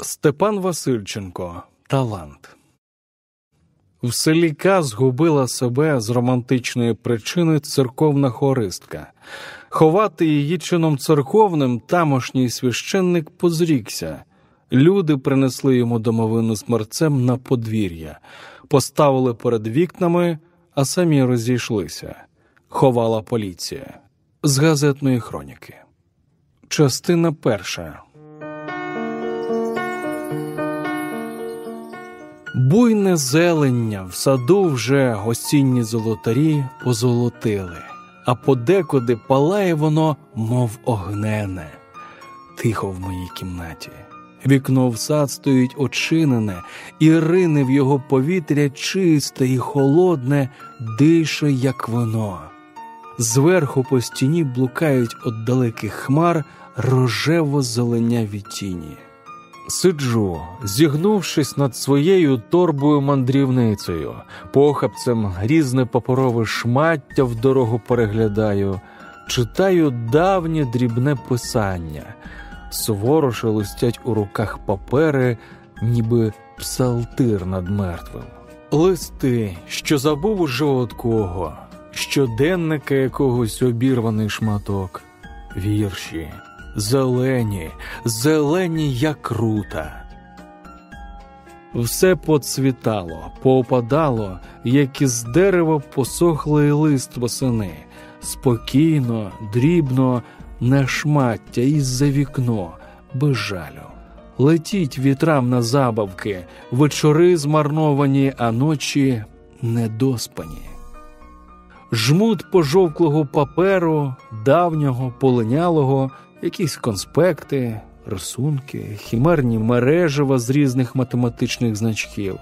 Степан Васильченко Талант. В селі К згубила себе з романтичної причини церковна хористка. Ховати її чином церковним тамошній священник позрікся. Люди принесли йому домовину з мерцем на подвір'я, поставили перед вікнами, а самі розійшлися. Ховала поліція з газетної хроніки. Частина перша. Буйне зелення в саду вже осінні золотарі позолотили, а подекуди палає воно, мов огнене, тихо в моїй кімнаті. Вікно в сад стоїть очинене, і рине в його повітря чисте і холодне, дише, як вино. Зверху по стіні блукають от далеких хмар рожево зеленяві тіні. Сиджу, зігнувшись над своєю торбою мандрівницею, похапцем грізне паперове шмаття в дорогу переглядаю, читаю давнє дрібне писання, суворо шелестять у руках папери, ніби псалтир над мертвим. Листи, що забув уже от кого, щоденника якогось обірваний шматок, вірші зелені, зелені, як рута. Все поцвітало, поопадало, як із дерева посохлий лист восени, спокійно, дрібно, не шмаття із за вікно, без жалю. Летіть вітрам на забавки, вечори змарновані, а ночі недоспані. Жмут пожовклого паперу, давнього, полинялого якісь конспекти, рисунки, хімерні мережева з різних математичних значків.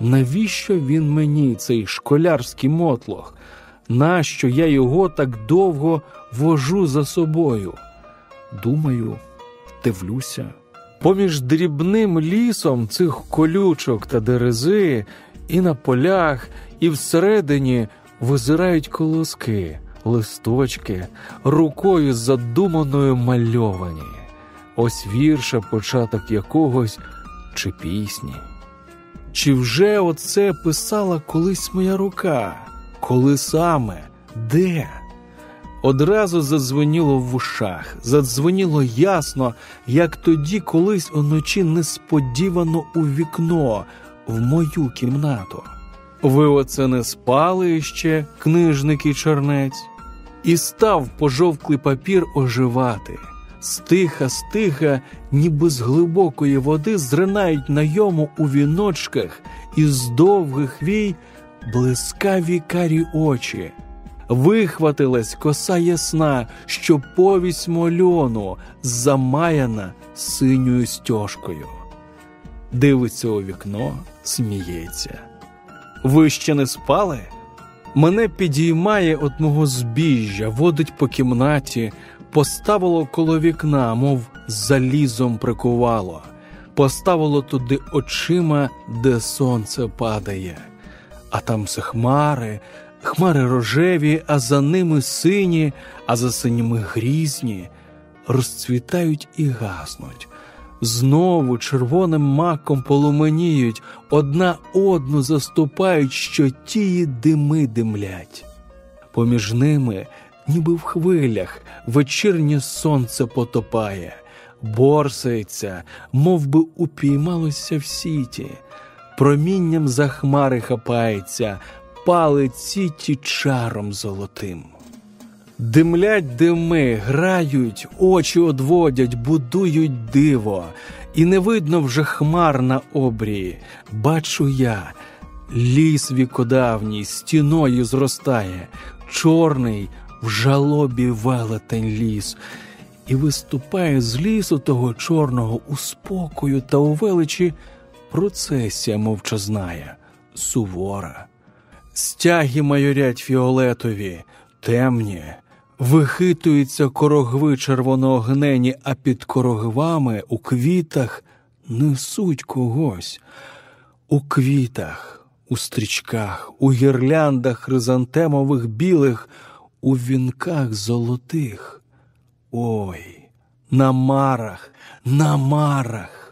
Навіщо він мені, цей школярський мотлох? Нащо я його так довго вожу за собою? Думаю, дивлюся. Поміж дрібним лісом цих колючок та дерези, і на полях, і всередині визирають колоски листочки, рукою задуманою мальовані, ось вірша, початок якогось чи пісні. Чи вже оце писала колись моя рука? Коли саме? Де? Одразу задзвоніло в ушах, задзвоніло ясно, як тоді колись уночі несподівано у вікно, в мою кімнату. Ви оце не спали ще, книжник і чернець? І став пожовклий папір оживати. Стиха, стиха, ніби з глибокої води зринають на йому у віночках із довгих вій блискаві карі очі. Вихватилась коса ясна, що повість мольону замаяна синьою стяжкою. Дивиться у вікно, сміється. Ви ще не спали? Мене підіймає от мого збіжжя, водить по кімнаті, поставило коло вікна, мов залізом прикувало, поставило туди очима, де сонце падає, а там все хмари, хмари рожеві, а за ними сині, а за синіми грізні, розцвітають і гаснуть знову червоним маком полуменіють, одна одну заступають, що тії дими димлять. Поміж ними, ніби в хвилях, вечірнє сонце потопає, борсається, мов би упіймалося в сіті, промінням за хмари хапається, палить сіті чаром золотим. Димлять дими, грають, очі одводять, будують диво, і не видно вже хмар на обрії. Бачу я, ліс вікодавній стіною зростає, чорний в жалобі велетень ліс, і виступає з лісу того чорного у спокою та у величі процесія мовчазнає, сувора. Стяги майорять фіолетові, темні. Вихитуються корогви червоноогнені, а під корогвами у квітах несуть когось. У квітах, у стрічках, у гірляндах хризантемових білих, у вінках золотих. Ой, на марах, на марах.